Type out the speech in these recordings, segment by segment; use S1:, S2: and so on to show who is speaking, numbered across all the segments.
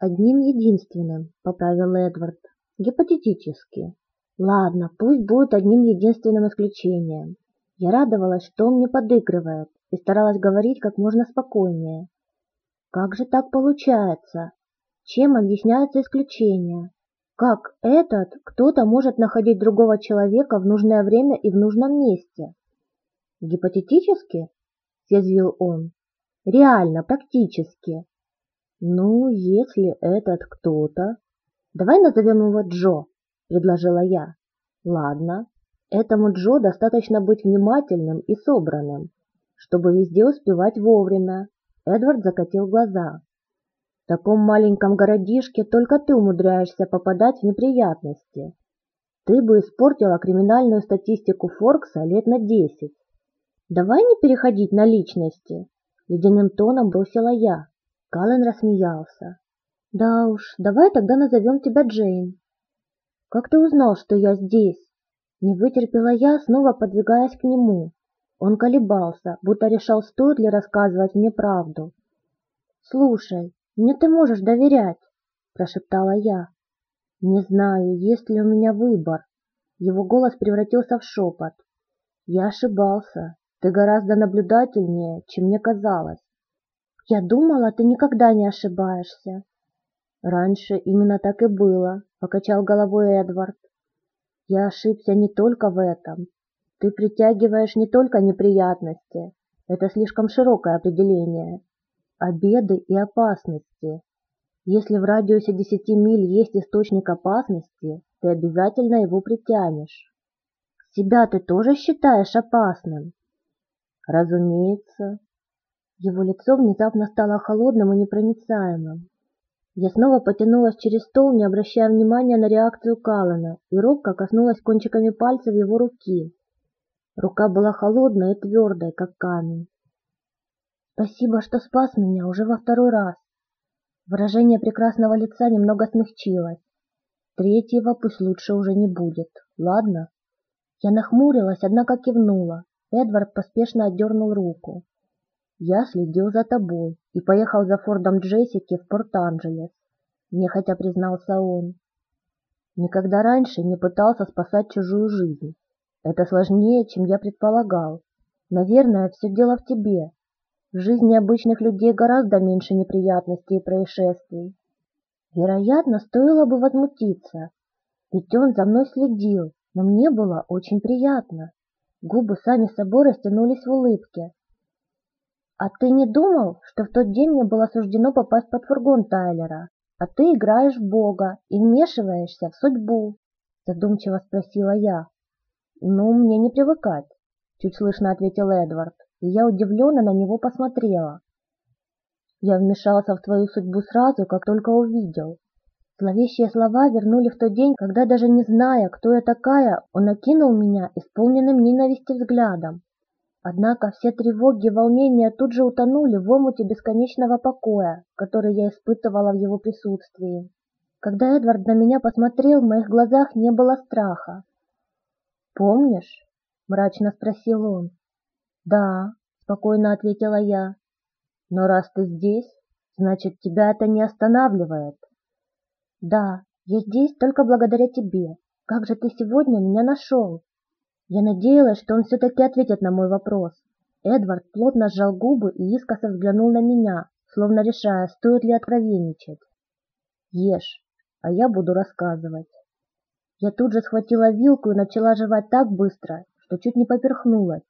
S1: одним единственным, поправил Эдвард. Гипотетически. Ладно, пусть будет одним единственным исключением. Я радовалась, что он мне подыгрывает, и старалась говорить как можно спокойнее. Как же так получается? Чем объясняется исключение? Как этот кто-то может находить другого человека в нужное время и в нужном месте? Гипотетически? Съязвил он. Реально, практически. Ну, если этот кто-то... Давай назовем его Джо, предложила я. Ладно, этому Джо достаточно быть внимательным и собранным, чтобы везде успевать вовремя. Эдвард закатил глаза. В таком маленьком городишке только ты умудряешься попадать в неприятности. Ты бы испортила криминальную статистику Форкса лет на десять. Давай не переходить на личности, ледяным тоном бросила я. Каллен рассмеялся. Да уж, давай тогда назовем тебя Джейн. Как ты узнал, что я здесь? Не вытерпела я, снова подвигаясь к нему. Он колебался, будто решал, стоит ли рассказывать мне правду. «Слушай, мне ты можешь доверять», – прошептала я. «Не знаю, есть ли у меня выбор». Его голос превратился в шепот. «Я ошибался. Ты гораздо наблюдательнее, чем мне казалось. Я думала, ты никогда не ошибаешься. Раньше именно так и было, покачал головой Эдвард. Я ошибся не только в этом. Ты притягиваешь не только неприятности, это слишком широкое определение, а беды и опасности. Если в радиусе десяти миль есть источник опасности, ты обязательно его притянешь. Себя ты тоже считаешь опасным? Разумеется. Его лицо внезапно стало холодным и непроницаемым. Я снова потянулась через стол, не обращая внимания на реакцию Калана, и робко коснулась кончиками пальцев его руки. Рука была холодной и твердой, как камень. «Спасибо, что спас меня уже во второй раз». Выражение прекрасного лица немного смягчилось. Третьего пусть лучше уже не будет, ладно? Я нахмурилась, однако кивнула. Эдвард поспешно отдернул руку. «Я следил за тобой и поехал за Фордом Джессики в Порт-Анджелес», — нехотя признался он. «Никогда раньше не пытался спасать чужую жизнь. Это сложнее, чем я предполагал. Наверное, все дело в тебе. В жизни обычных людей гораздо меньше неприятностей и происшествий. Вероятно, стоило бы возмутиться, ведь он за мной следил, но мне было очень приятно. Губы сами собой растянулись в улыбке. «А ты не думал, что в тот день мне было суждено попасть под фургон Тайлера, а ты играешь в Бога и вмешиваешься в судьбу?» Задумчиво спросила я. «Ну, мне не привыкать», — чуть слышно ответил Эдвард, и я удивленно на него посмотрела. «Я вмешался в твою судьбу сразу, как только увидел, Зловещие слова вернули в тот день, когда, даже не зная, кто я такая, он окинул меня исполненным ненависти взглядом. Однако все тревоги и волнения тут же утонули в омуте бесконечного покоя, который я испытывала в его присутствии. Когда Эдвард на меня посмотрел, в моих глазах не было страха. «Помнишь?» – мрачно спросил он. «Да», – спокойно ответила я. «Но раз ты здесь, значит, тебя это не останавливает». Да, я здесь только благодаря тебе. Как же ты сегодня меня нашел? Я надеялась, что он все-таки ответит на мой вопрос. Эдвард плотно сжал губы и искоса взглянул на меня, словно решая, стоит ли откровенничать. Ешь, а я буду рассказывать. Я тут же схватила вилку и начала жевать так быстро, что чуть не поперхнулась.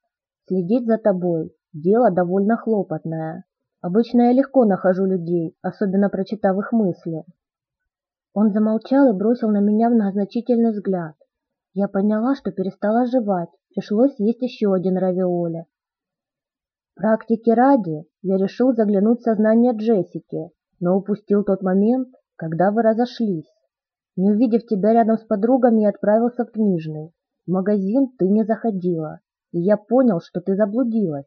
S1: Следить за тобой – дело довольно хлопотное. Обычно я легко нахожу людей, особенно прочитав их мысли. Он замолчал и бросил на меня многозначительный взгляд. Я поняла, что перестала жевать, пришлось есть еще один равиоли. Практики ради я решил заглянуть в сознание Джессики, но упустил тот момент, когда вы разошлись. Не увидев тебя рядом с подругами, я отправился в книжный. В магазин ты не заходила, и я понял, что ты заблудилась.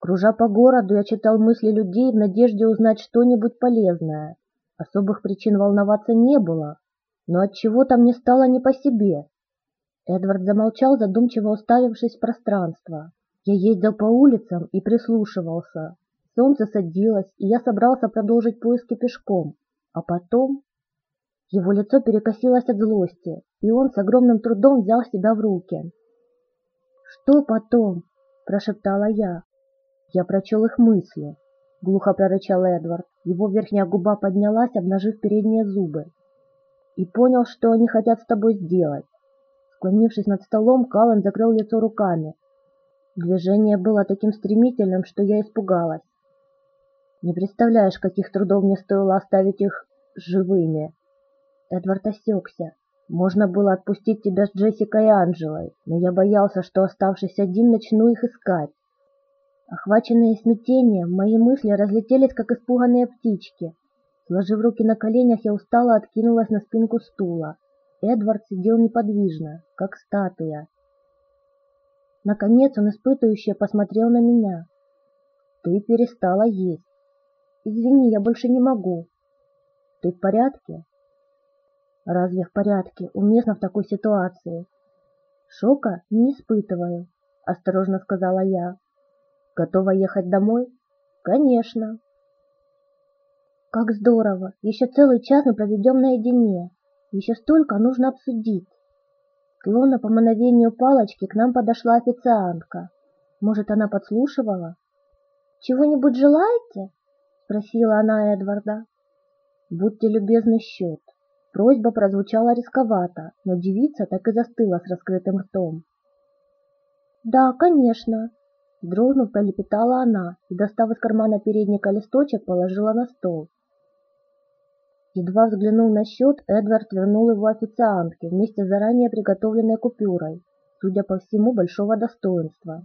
S1: Кружа по городу, я читал мысли людей в надежде узнать что-нибудь полезное, Особых причин волноваться не было, но от чего-то мне стало не по себе. Эдвард замолчал, задумчиво уставившись в пространство. Я ездил по улицам и прислушивался. Солнце садилось, и я собрался продолжить поиски пешком. А потом... Его лицо перекосилось от злости, и он с огромным трудом взял себя в руки. «Что потом?» – прошептала я. Я прочел их мысли. Глухо прорычал Эдвард. Его верхняя губа поднялась, обнажив передние зубы. И понял, что они хотят с тобой сделать. Склонившись над столом, Каллен закрыл лицо руками. Движение было таким стремительным, что я испугалась. Не представляешь, каких трудов мне стоило оставить их живыми. Эдвард осекся. Можно было отпустить тебя с Джессикой и Анжелой, но я боялся, что, оставшись один, начну их искать. Охваченные смятением, мои мысли разлетелись, как испуганные птички. Сложив руки на коленях, я устало откинулась на спинку стула. Эдвард сидел неподвижно, как статуя. Наконец он испытывающе посмотрел на меня. «Ты перестала есть. Извини, я больше не могу. Ты в порядке? Разве в порядке? Уместно в такой ситуации. Шока не испытываю, осторожно сказала я. Готова ехать домой? Конечно. Как здорово! Еще целый час мы проведем наедине. Еще столько нужно обсудить. Словно по мановению палочки к нам подошла официантка. Может, она подслушивала? «Чего-нибудь желаете?» — спросила она Эдварда. «Будьте любезны, счет». Просьба прозвучала рисковато, но девица так и застыла с раскрытым ртом. «Да, конечно», — дрогнув, пролепетала она и, достав из кармана передника листочек, положила на стол. Едва взглянув на счет, Эдвард вернул его официантке вместе с заранее приготовленной купюрой, судя по всему, большого достоинства.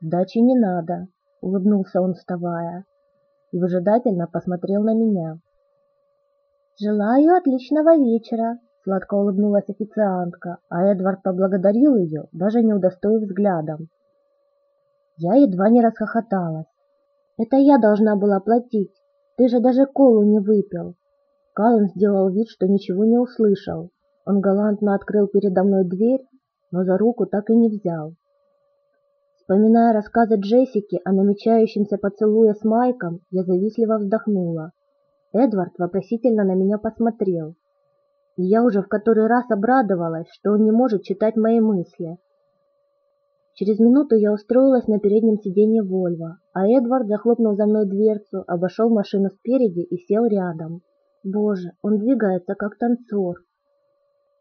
S1: «Сдачи не надо», — улыбнулся он, вставая и выжидательно посмотрел на меня. «Желаю отличного вечера!» — сладко улыбнулась официантка, а Эдвард поблагодарил ее, даже не удостоив взглядом. Я едва не расхохоталась. «Это я должна была платить, ты же даже колу не выпил!» Каллен сделал вид, что ничего не услышал. Он галантно открыл передо мной дверь, но за руку так и не взял. Вспоминая рассказы Джессики о намечающемся поцелуе с Майком, я завистливо вздохнула. Эдвард вопросительно на меня посмотрел. И я уже в который раз обрадовалась, что он не может читать мои мысли. Через минуту я устроилась на переднем сиденье Вольво, а Эдвард захлопнул за мной дверцу, обошел машину спереди и сел рядом. Боже, он двигается как танцор.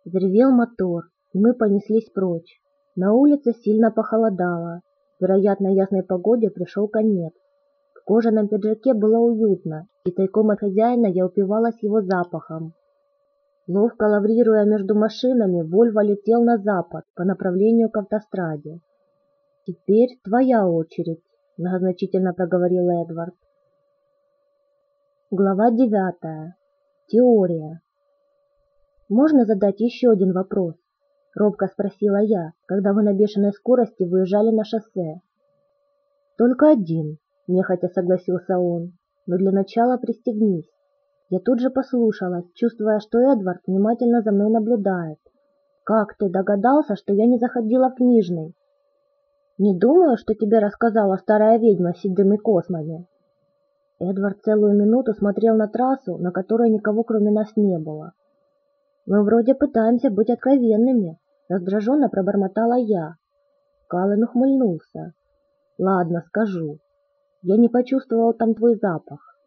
S1: Заревел мотор, и мы понеслись прочь. На улице сильно похолодало, Вероятно, ясной погоде пришел конец. В кожаном пиджаке было уютно, и тайком от хозяина я упивалась его запахом. Ловко лаврируя между машинами, Вольво летел на запад по направлению к автостраде. «Теперь твоя очередь», — многозначительно проговорил Эдвард. Глава девятая. Теория. Можно задать еще один вопрос? робко спросила я, когда мы на бешеной скорости выезжали на шоссе. Только один, нехотя согласился он, но для начала пристегнись. Я тут же послушалась, чувствуя, что Эдвард внимательно за мной наблюдает. Как ты догадался, что я не заходила в книжный? Не думаю, что тебе рассказала старая ведьма с седыми космами. Эдвард целую минуту смотрел на трассу, на которой никого кроме нас не было. Мы вроде пытаемся быть откровенными, Раздраженно пробормотала я. Каллен ухмыльнулся. Ладно, скажу. Я не почувствовал там твой запах.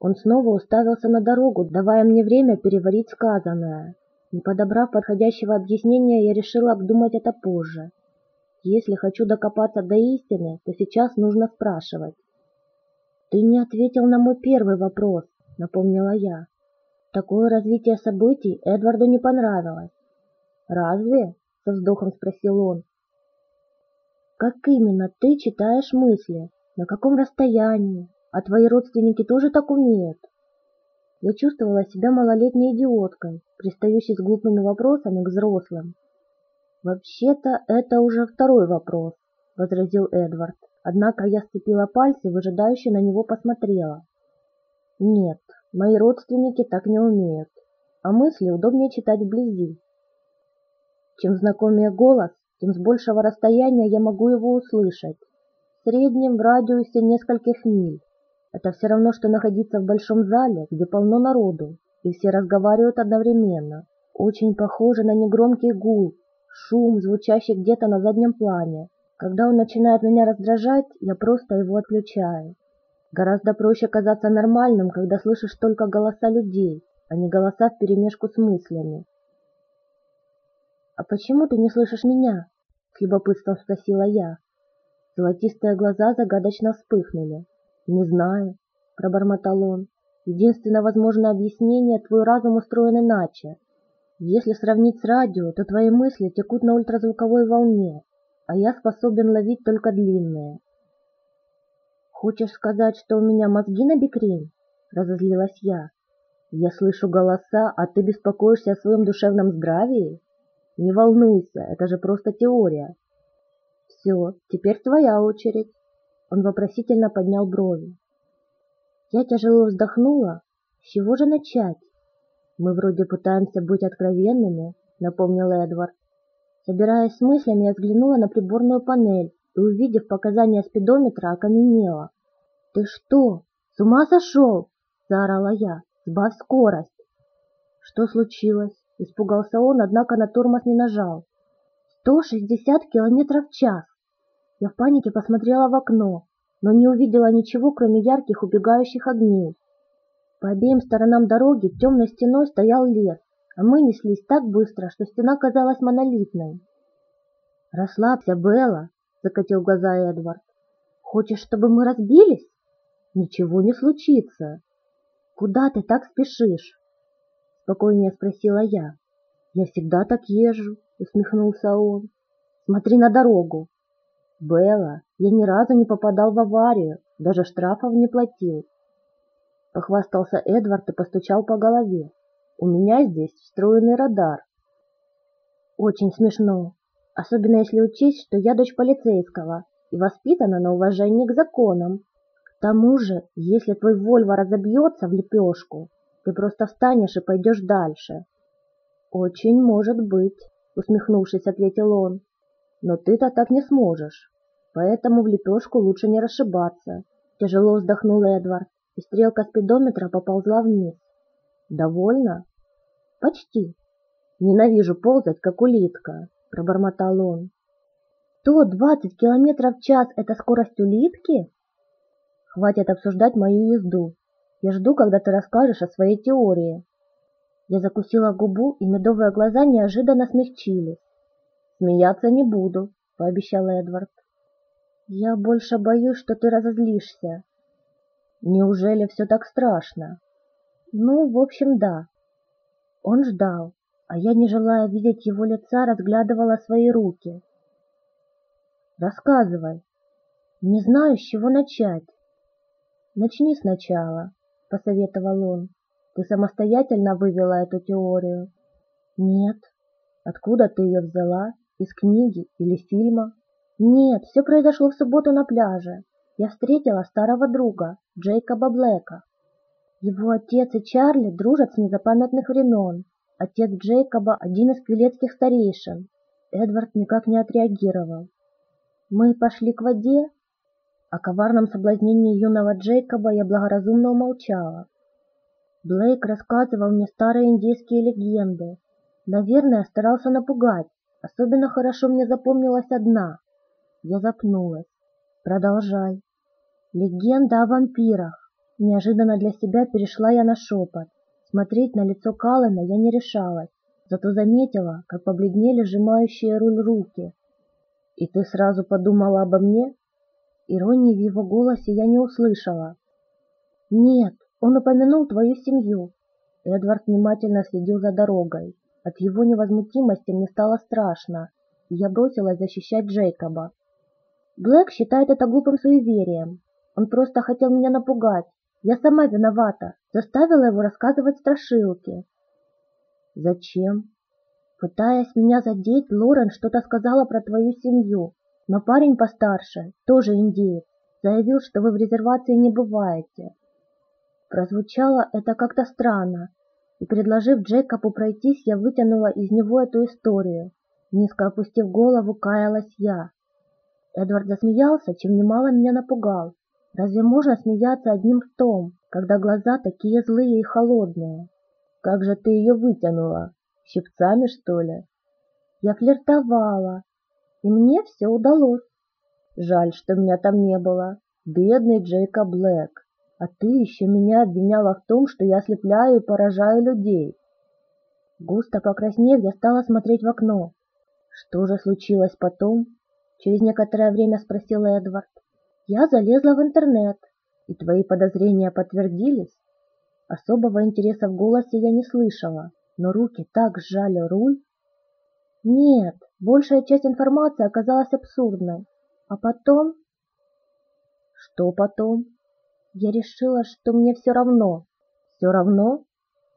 S1: Он снова уставился на дорогу, давая мне время переварить сказанное. Не подобрав подходящего объяснения, я решила обдумать это позже. Если хочу докопаться до истины, то сейчас нужно спрашивать. «Ты не ответил на мой первый вопрос», — напомнила я. Такое развитие событий Эдварду не понравилось. «Разве?» — со вздохом спросил он. «Как именно ты читаешь мысли? На каком расстоянии? А твои родственники тоже так умеют?» Я чувствовала себя малолетней идиоткой, пристающей с глупыми вопросами к взрослым. «Вообще-то это уже второй вопрос», — возразил Эдвард. Однако я сцепила пальцы, выжидающе на него посмотрела. «Нет, мои родственники так не умеют, а мысли удобнее читать вблизи. Чем знакомее голос, тем с большего расстояния я могу его услышать. в среднем в радиусе нескольких миль. Это все равно, что находиться в большом зале, где полно народу, и все разговаривают одновременно. Очень похоже на негромкий гул, шум, звучащий где-то на заднем плане. Когда он начинает меня раздражать, я просто его отключаю. Гораздо проще казаться нормальным, когда слышишь только голоса людей, а не голоса вперемешку с мыслями. «А почему ты не слышишь меня?» — с любопытством спросила я. Золотистые глаза загадочно вспыхнули. «Не знаю», — пробормотал он. «Единственное возможное объяснение — твой разум устроен иначе. Если сравнить с радио, то твои мысли текут на ультразвуковой волне, а я способен ловить только длинные. «Хочешь сказать, что у меня мозги на бекрень?» — разозлилась я. «Я слышу голоса, а ты беспокоишься о своем душевном здравии? Не волнуйся, это же просто теория». «Все, теперь твоя очередь». Он вопросительно поднял брови. Я тяжело вздохнула. С чего же начать? Мы вроде пытаемся быть откровенными, напомнил Эдвард. Собираясь с мыслями, я взглянула на приборную панель и, увидев показания спидометра, окаменела. «Ты что, с ума сошел?» – заорала я. «Сбавь скорость!» «Что случилось?» – испугался он, однако на тормоз не нажал. «Сто шестьдесят километров в час!» Я в панике посмотрела в окно, но не увидела ничего, кроме ярких убегающих огней. По обеим сторонам дороги темной стеной стоял лес, а мы неслись так быстро, что стена казалась монолитной. «Расслабься, Белла!» — закатил глаза Эдвард. «Хочешь, чтобы мы разбились?» «Ничего не случится!» «Куда ты так спешишь?» — спокойнее спросила я. «Я всегда так езжу», — усмехнулся он. «Смотри на дорогу». «Белла, я ни разу не попадал в аварию, даже штрафов не платил». Похвастался Эдвард и постучал по голове. У меня здесь встроенный радар. Очень смешно, особенно если учесть, что я дочь полицейского и воспитана на уважении к законам. К тому же, если твой Вольво разобьется в лепешку, ты просто встанешь и пойдешь дальше. Очень может быть, усмехнувшись, ответил он. Но ты-то так не сможешь, поэтому в лепешку лучше не расшибаться. Тяжело вздохнул Эдвард, и стрелка спидометра поползла вниз. «Довольно?» «Почти. Ненавижу ползать, как улитка», — пробормотал он. «То двадцать километров в час — это скорость улитки?» «Хватит обсуждать мою езду. Я жду, когда ты расскажешь о своей теории». Я закусила губу, и медовые глаза неожиданно смягчились. «Смеяться не буду», — пообещал Эдвард. «Я больше боюсь, что ты разозлишься». «Неужели все так страшно?» Ну, в общем, да. Он ждал, а я, не желая видеть его лица, разглядывала свои руки. Рассказывай. Не знаю, с чего начать. Начни сначала, посоветовал он. Ты самостоятельно вывела эту теорию? Нет. Откуда ты ее взяла? Из книги или фильма? Нет, все произошло в субботу на пляже. Я встретила старого друга, Джейкоба Блэка. Его отец и Чарли дружат с незапамятных времен. Отец Джейкоба – один из квилетских старейшин. Эдвард никак не отреагировал. Мы пошли к воде. О коварном соблазнении юного Джейкоба я благоразумно умолчала. Блейк рассказывал мне старые индейские легенды. Наверное, старался напугать. Особенно хорошо мне запомнилась одна. Я запнулась. Продолжай. Легенда о вампирах. Неожиданно для себя перешла я на шепот. Смотреть на лицо Каллена я не решалась, зато заметила, как побледнели сжимающие руль руки. «И ты сразу подумала обо мне?» Иронии в его голосе я не услышала. «Нет, он упомянул твою семью». Эдвард внимательно следил за дорогой. От его невозмутимости мне стало страшно, и я бросилась защищать Джейкоба. Блэк считает это глупым суеверием. Он просто хотел меня напугать, я сама виновата, заставила его рассказывать страшилки. Зачем? Пытаясь меня задеть, Лорен что-то сказала про твою семью, но парень постарше, тоже индеец, заявил, что вы в резервации не бываете. Прозвучало это как-то странно, и, предложив Джейкобу пройтись, я вытянула из него эту историю. Низко опустив голову, каялась я. Эдвард засмеялся, чем немало меня напугал. Разве можно смеяться одним ртом, когда глаза такие злые и холодные?
S2: Как же ты ее вытянула? Щипцами, что ли?
S1: Я флиртовала, и мне все удалось.
S2: Жаль, что меня там не было. Бедный Джейкоб Блэк. А ты еще меня обвиняла в том, что я ослепляю и поражаю людей.
S1: Густо покраснев, я стала смотреть в окно.
S2: Что же случилось потом?
S1: Через некоторое время спросил Эдвард. Я залезла в интернет.
S2: И твои подозрения подтвердились?
S1: Особого интереса в голосе я не слышала, но руки так сжали руль. Нет, большая часть информации оказалась абсурдной. А потом...
S2: Что потом?
S1: Я решила, что мне все равно.
S2: Все равно?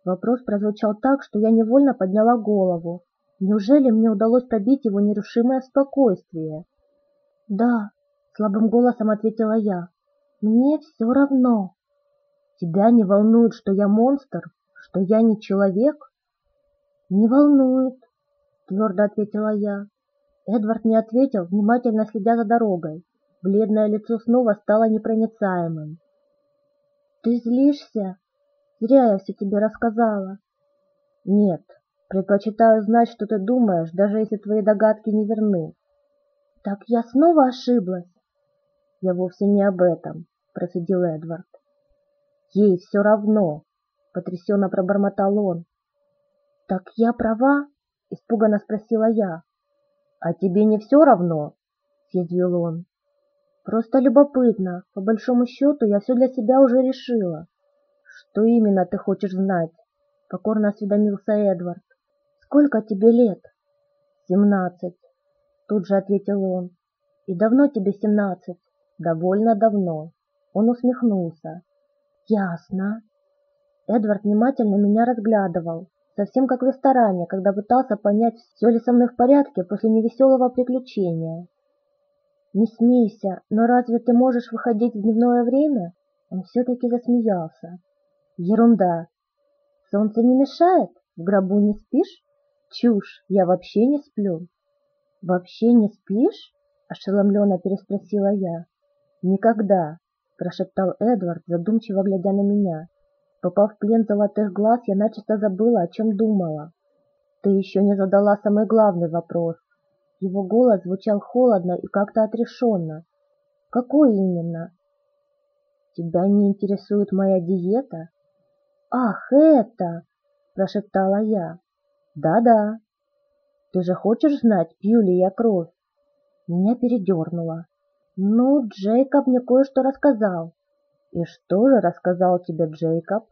S1: Вопрос прозвучал так, что я невольно подняла голову. Неужели мне удалось пробить его нерушимое спокойствие? Да, слабым голосом ответила я. Мне все равно.
S2: Тебя не волнует, что я монстр, что я не человек?
S1: Не волнует, твердо ответила я. Эдвард не ответил, внимательно следя за дорогой. Бледное лицо снова стало непроницаемым. «Ты злишься? Зря я все тебе рассказала».
S2: «Нет, предпочитаю знать, что ты думаешь, даже если твои догадки не верны».
S1: «Так я снова ошиблась?»
S2: «Я вовсе не об этом», — процедил Эдвард. «Ей все равно», — потрясенно пробормотал он.
S1: «Так я права?» — испуганно спросила я.
S2: «А тебе не все равно?» — съязвил он.
S1: «Просто любопытно. По большому счету, я все для себя уже решила».
S2: «Что именно ты хочешь знать?» — покорно осведомился Эдвард.
S1: «Сколько тебе лет?»
S2: «Семнадцать», — тут же ответил он.
S1: «И давно тебе семнадцать?»
S2: «Довольно давно». Он усмехнулся.
S1: «Ясно». Эдвард внимательно меня разглядывал, совсем как в ресторане, когда пытался понять, все ли со мной в порядке после невеселого приключения. «Не смейся, но разве ты можешь выходить в дневное время?» Он все-таки засмеялся.
S2: «Ерунда!
S1: Солнце не мешает? В гробу не спишь?»
S2: «Чушь! Я вообще не сплю!»
S1: «Вообще не спишь?» — ошеломленно переспросила я.
S2: «Никогда!» — прошептал Эдвард, задумчиво глядя на меня. Попав в плен золотых глаз, я начисто забыла, о чем думала. Ты еще не задала самый главный вопрос.
S1: Его голос звучал холодно и как-то отрешенно. Какой именно?
S2: Тебя не интересует моя диета?
S1: Ах, это! Прошептала я.
S2: Да-да. Ты же хочешь знать, пью ли я кровь?
S1: Меня передернуло. Ну, Джейкоб мне кое-что рассказал.
S2: И что же рассказал тебе Джейкоб?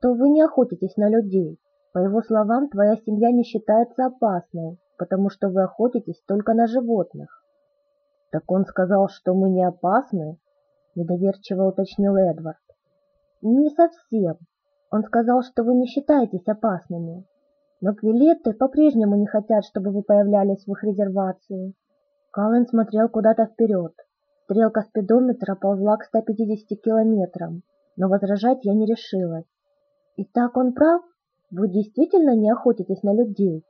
S1: что вы не охотитесь на людей. По его словам, твоя семья не считается опасной, потому что вы охотитесь только на животных.
S2: Так он сказал, что мы не опасны? Недоверчиво уточнил Эдвард.
S1: Не совсем. Он сказал, что вы не считаетесь опасными. Но квилетты по-прежнему не хотят, чтобы вы появлялись в их резервации. Каллен смотрел куда-то вперед. Стрелка спидометра ползла к 150 километрам, но возражать я не решилась. И так он прав? Вы действительно не охотитесь на людей?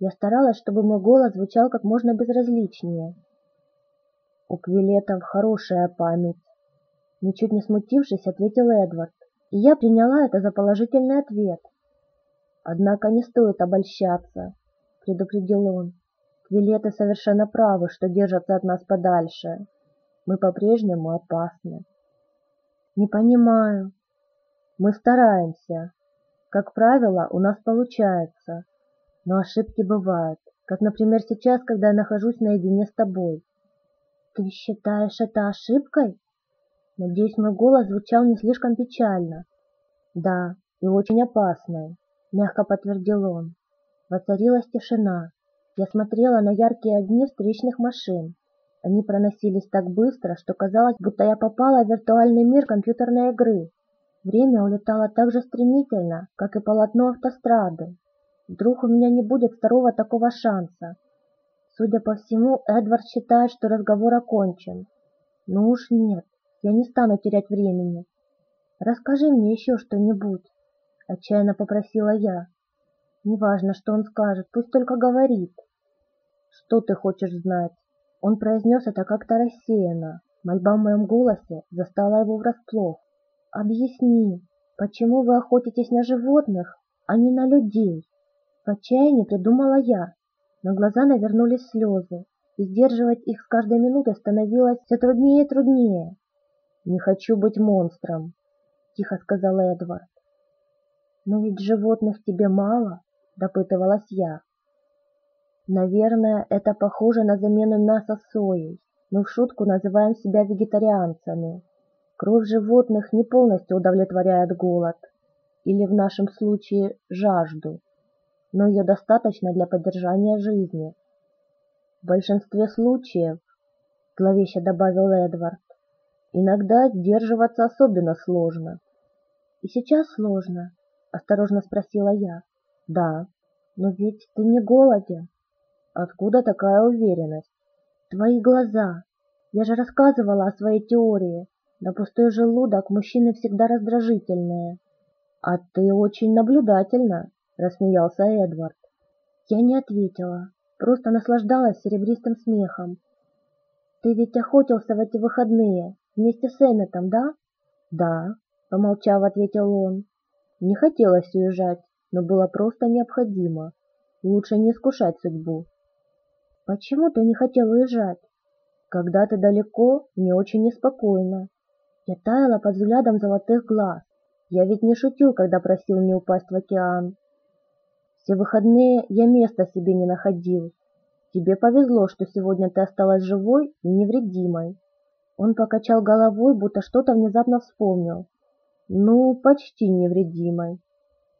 S1: Я старалась, чтобы мой голос звучал как можно безразличнее.
S2: У Квилетов хорошая память.
S1: Ничуть не смутившись, ответил Эдвард. И я приняла это за положительный ответ.
S2: Однако не стоит обольщаться, предупредил он. Квилеты совершенно правы, что держатся от нас подальше. Мы по-прежнему опасны.
S1: Не понимаю,
S2: мы стараемся. Как правило, у нас получается. Но ошибки бывают, как, например, сейчас, когда я нахожусь наедине с тобой.
S1: Ты считаешь это ошибкой? Надеюсь, мой голос звучал не слишком печально.
S2: Да, и очень опасной, мягко подтвердил он.
S1: Воцарилась тишина. Я смотрела на яркие огни встречных машин. Они проносились так быстро, что казалось, будто я попала в виртуальный мир компьютерной игры. Время улетало так же стремительно, как и полотно автострады. Вдруг у меня не будет второго такого шанса. Судя по всему, Эдвард считает, что разговор окончен. Ну уж нет, я не стану терять времени. Расскажи мне еще что-нибудь, отчаянно попросила я. Неважно, что он скажет, пусть только говорит.
S2: Что ты хочешь знать? Он произнес это как-то рассеянно. Мольба в моем голосе застала его врасплох. «Объясни, почему вы охотитесь на животных, а не на людей?» В отчаянии придумала я, но глаза навернулись слезы, и сдерживать их с каждой минутой становилось все труднее и труднее. «Не хочу быть монстром», — тихо сказал Эдвард. «Но ведь животных тебе мало», — допытывалась я. «Наверное, это похоже на замену мяса соей. Мы в шутку называем себя вегетарианцами. Кровь животных не полностью удовлетворяет голод, или в нашем случае жажду, но ее достаточно для поддержания жизни. В большинстве случаев, зловеще добавил Эдвард, иногда сдерживаться особенно сложно. И сейчас сложно, осторожно спросила я. Да, но ведь ты не голоден. Откуда такая уверенность? Твои глаза. Я же рассказывала о своей теории. На пустой желудок мужчины всегда раздражительные. А ты очень наблюдательна, рассмеялся Эдвард. Я не ответила просто наслаждалась серебристым смехом. «Ты ведь охотился в эти выходные вместе с Эмметом, да?» «Да», — помолчав, ответил он. «Не хотелось уезжать, но было просто необходимо. Лучше не искушать судьбу». «Почему ты не хотел уезжать?» «Когда ты далеко, мне очень неспокойно». Я таяла под взглядом золотых глаз. Я ведь не шутил, когда просил не упасть в океан. Все выходные я места себе не находил. Тебе повезло, что сегодня ты осталась живой и невредимой. Он покачал головой, будто что-то внезапно вспомнил. Ну, почти невредимой.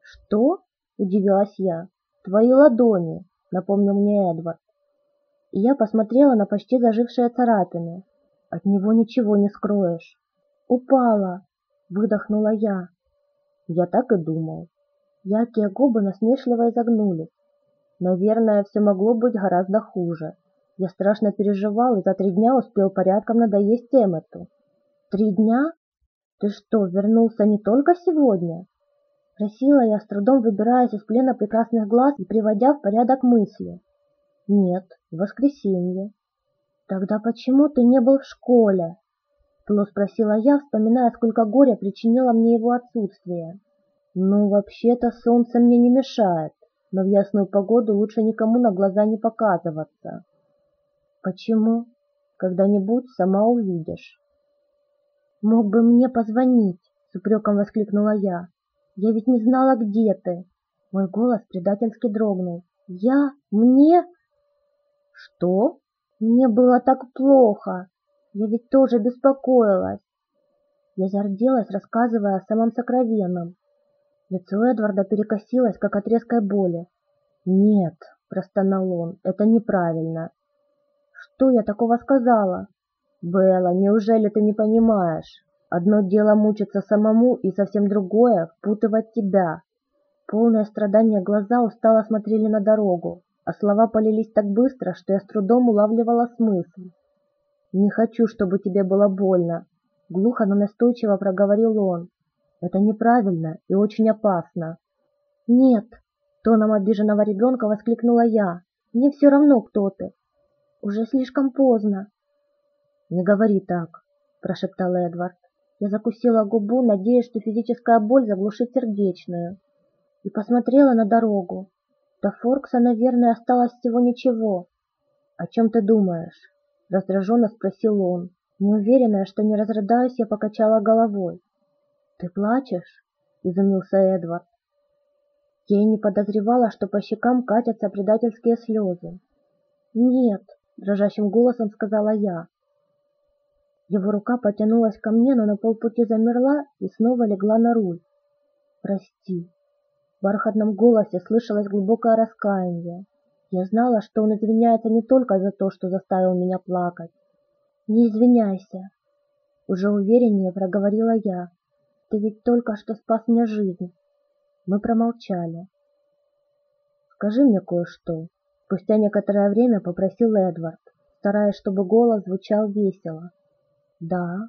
S2: Что? Удивилась я. Твои ладони, напомнил мне Эдвард. И я посмотрела на почти зажившие царапины. От него ничего не скроешь. Упала, выдохнула я. Я так и думал. Яркие губы насмешливо изогнулись. Наверное, все могло быть гораздо хуже. Я страшно переживал и за три дня успел порядком надоесть Эммету. Три дня? Ты что, вернулся не только сегодня? Просила я, с трудом выбираясь из плена прекрасных глаз и приводя в порядок мысли. Нет, в воскресенье. Тогда почему ты не был в школе? Зло спросила я, вспоминая, сколько горя причинило мне его отсутствие. Ну, вообще-то солнце мне не мешает, но в ясную погоду лучше никому на глаза не показываться. Почему? Когда-нибудь сама увидишь. Мог бы мне позвонить, с упреком воскликнула я. Я ведь не знала, где ты. Мой голос предательски дрогнул. Я? Мне? Что? Мне было так плохо. Я ведь тоже беспокоилась. Я зарделась, рассказывая о самом сокровенном, Лицо Эдварда перекосилось, как от резкой боли. «Нет», — простонал он, — «это неправильно». «Что я такого сказала?» «Белла, неужели ты не понимаешь? Одно дело мучиться самому, и совсем другое — впутывать тебя». Полное страдания глаза устало смотрели на дорогу, а слова полились так быстро, что я с трудом улавливала смысл. «Не хочу, чтобы тебе было больно», — глухо, но настойчиво проговорил он. Это неправильно и очень опасно. Нет, тоном обиженного ребенка воскликнула я. Мне все равно, кто ты. Уже слишком поздно. Не говори так, прошептал Эдвард. Я закусила губу, надеясь, что физическая боль заглушит сердечную, и посмотрела на дорогу. До Форкса, наверное, осталось всего ничего. «О чем ты думаешь?» — раздраженно спросил он. Неуверенная, что не разрыдаюсь, я покачала головой. «Ты плачешь?» — изумился Эдвард. Я и не подозревала, что по щекам катятся предательские слезы. «Нет», — дрожащим голосом сказала я. Его рука потянулась ко мне, но на полпути замерла и снова легла на руль. «Прости». В бархатном голосе слышалось глубокое раскаяние. Я знала, что он извиняется не только за то, что заставил меня плакать. «Не извиняйся», — уже увереннее проговорила я. Ты ведь только что спас мне жизнь. Мы промолчали. Скажи мне кое-что. Спустя некоторое время попросил Эдвард, стараясь, чтобы голос звучал весело. Да.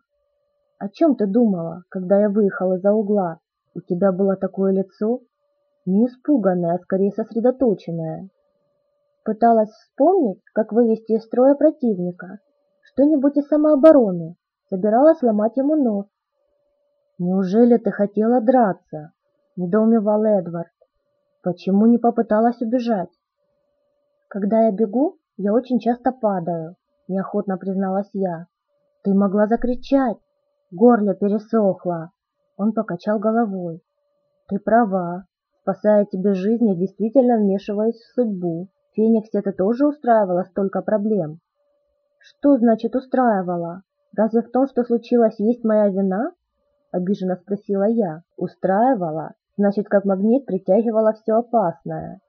S2: О чем ты думала, когда я выехала из-за угла? У тебя было такое лицо? Не испуганное, а скорее сосредоточенное. Пыталась вспомнить, как вывести из строя противника. Что-нибудь из самообороны. Собиралась ломать ему нос.
S1: «Неужели ты хотела драться?» – недоумевал Эдвард. «Почему не попыталась убежать?»
S2: «Когда я бегу, я очень часто падаю», – неохотно призналась я.
S1: «Ты могла закричать. Горло пересохло». Он покачал головой. «Ты права. Спасая тебе жизнь, я действительно вмешиваюсь в судьбу. В Фениксе это тоже устраивало столько проблем».
S2: «Что значит устраивало? Разве в том, что случилось, есть моя вина?» Обиженно спросила я.
S1: «Устраивала? Значит, как магнит притягивала все опасное.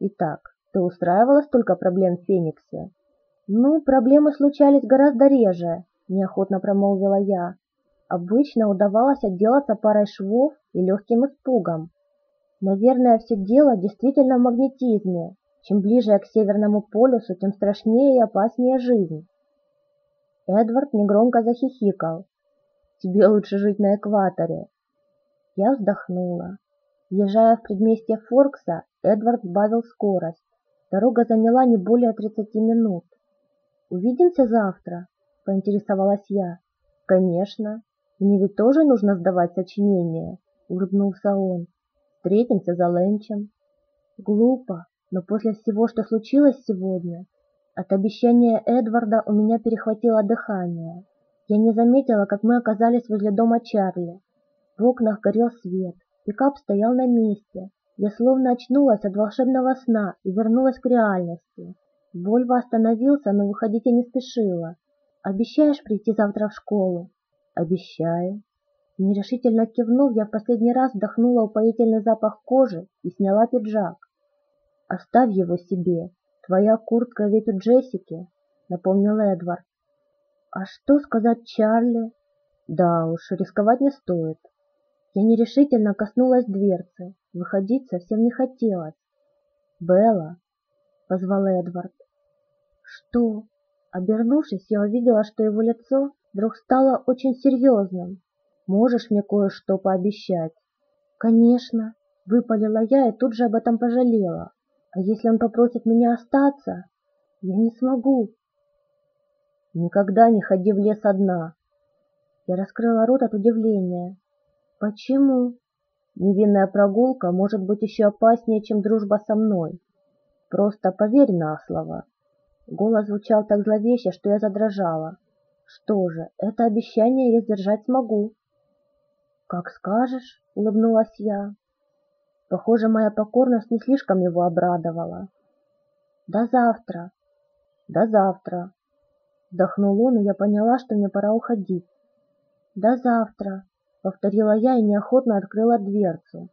S1: Итак, ты устраивала столько проблем в Фениксе?»
S2: «Ну, проблемы случались гораздо реже», – неохотно промолвила я. Обычно удавалось отделаться парой швов и легким испугом. Наверное, все дело действительно в магнетизме. Чем ближе я к Северному полюсу, тем страшнее и опаснее жизнь. Эдвард негромко захихикал. «Тебе лучше жить на экваторе». Я вздохнула. Езжая в предместье Форкса, Эдвард сбавил скорость. Дорога заняла не более 30 минут. «Увидимся завтра?» – поинтересовалась я.
S1: «Конечно. Мне ведь тоже нужно сдавать сочинение», – улыбнулся он. «Встретимся за ленчем».
S2: Глупо, но после всего, что случилось сегодня, от обещания Эдварда у меня перехватило дыхание. Я не заметила, как мы оказались возле дома Чарли. В окнах горел свет, пикап стоял на месте. Я словно очнулась от волшебного сна и вернулась к реальности. Вольва остановился, но выходить я не спешила. «Обещаешь прийти завтра в школу?»
S1: «Обещаю».
S2: Нерешительно кивнув, я в последний раз вдохнула упоительный запах кожи и сняла пиджак.
S1: «Оставь его себе. Твоя куртка ведь у Джессики», — напомнил Эдвард.
S2: «А что сказать Чарли?»
S1: «Да уж, рисковать не стоит».
S2: Я нерешительно коснулась дверцы. Выходить совсем не хотелось.
S1: «Белла!» — позвал Эдвард.
S2: «Что?» Обернувшись, я увидела, что его лицо вдруг стало очень серьезным.
S1: «Можешь мне кое-что пообещать?»
S2: «Конечно!» — выпалила я и тут же об этом пожалела. «А если он попросит меня остаться?» «Я не смогу!»
S1: «Никогда не ходи в лес одна!»
S2: Я раскрыла рот от удивления. «Почему?»
S1: «Невинная прогулка может быть еще опаснее, чем дружба со мной. Просто поверь на слово!» Голос звучал так зловеще, что я задрожала. Что же, это обещание я сдержать смогу.
S2: «Как скажешь», — улыбнулась я.
S1: Похоже, моя покорность не слишком его обрадовала.
S2: «До завтра».
S1: «До завтра». Вдохнул он, и я поняла, что мне пора уходить.
S2: «До завтра», — повторила я и неохотно открыла дверцу.